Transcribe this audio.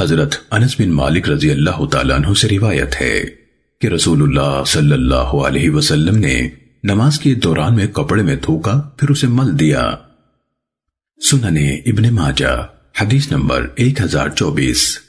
حضرت انس بن مالک رضی اللہ تعالیٰ عنہ سے روایت ہے کہ رسول اللہ صلی اللہ علیہ وسلم نے نماز کے دوران میں کپڑے میں تھوکا، پھر اسے مل دیا۔ سننے ابن ماجہ، حدیث نمبر ایک ہزار چوبیس۔